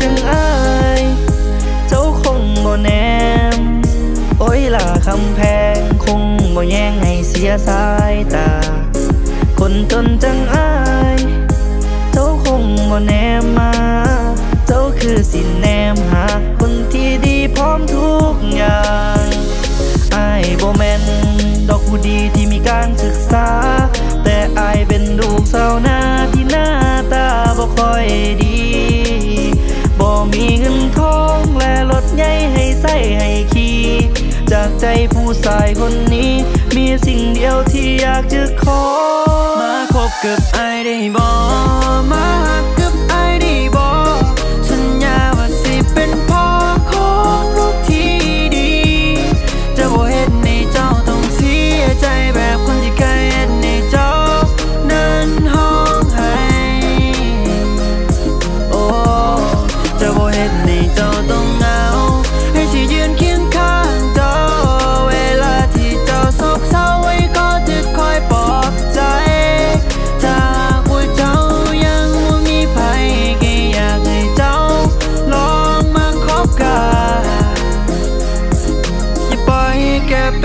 ถึงอาย เจ้าคงบ่แนม โอ้ยล่ะคำแพงคงบ่แย่งให้เสียสายตา คนจนจังอาย เจ้าคงบ่แนมมา เจ้าคือสินแนมหา จากใจผู้ชายคนนี้ มีสิ่งเดียวที่อยากจะขอ มาคบกับไอได้บอมา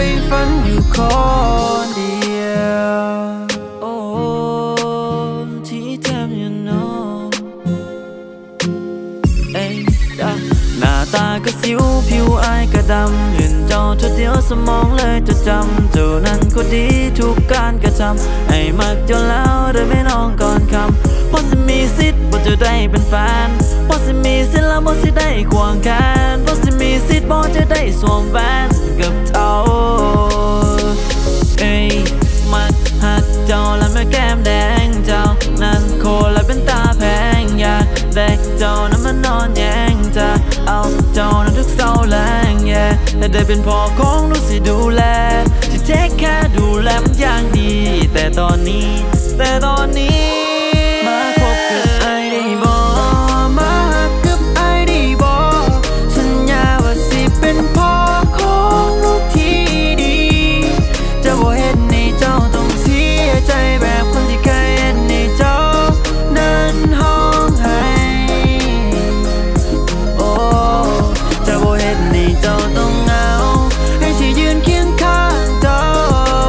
ไปฝันอยู่คนเดียวโอ้ที่ทำอยู่นองเอ้ยดหน้าตาก็สิวผิวอายก็ดำเห็นเจ้าเธอเดียวสมองเลยจะจำเจ้านั้นก็ดีทุกการกระทำไอ้มักเจ้าแล้วโดยไม่น้องก่อนคำพราะมีสิทธิ์บ่จะได้เป็นแฟนพราะมีสิทธิ์แล้วบ่สิได้ควงแขนพราะมีสิทธิ์บ่จะได้สว เจ้านั้นมานนอนแยงจะเอาเจ้านั้นทุกเศร้าแรงแย่แต่ได้เป็นพ่อของลูกสิดูแลจะเทคแค่ดูแลมันอย่างดี แต่ตอนนี้ แต่ตอนนี้มาคบกับไอได้บ่มาหักกับไอได้บ่สัญญาว่าสิเป็นพ่อของลูกที่ดี จะบ่เฮ็ดให้เจ้าต้องเสียใจแบบ เฮ็ดให้เจ้าต้องเหงา ให้สิยืนเคียงข้างเจ้า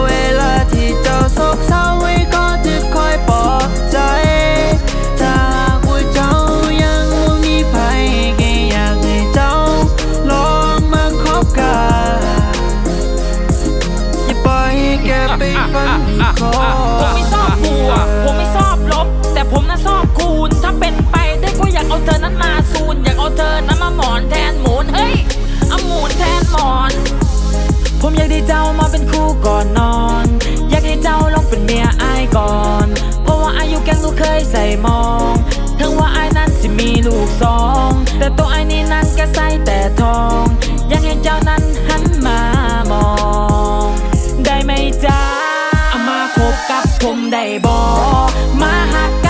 เวลาที่เจ้าโศกเศร้าไว้ก็จะคอยปลอบใจ ถ้าหากว่าเจ้ายังบ่มีภัยก็อยากให้เจ้าลองมาคบกันอย่าปล่อยให้แกไปฝันอยู่คผมไม่ชอบบวผมไม่ชอบลบ แต่ผมน่ะชอบคูณถ้าเป็นไปได้ก็อยากเอาเธอนั้นมาซูนอยากเอา เป็นเมียอายก่อน เพราะว่าอายุแกงลูกเคยใส่มอง ถึงว่าอายนั้นสิมีลูกสอง แต่ตัวอายนี่นั้นก็ใส่แต่ทอง ยังให้เจ้านั้นหันมามอง ได้ไหมจ๊ะเอามาคบกับผมได้บอมาหักกัน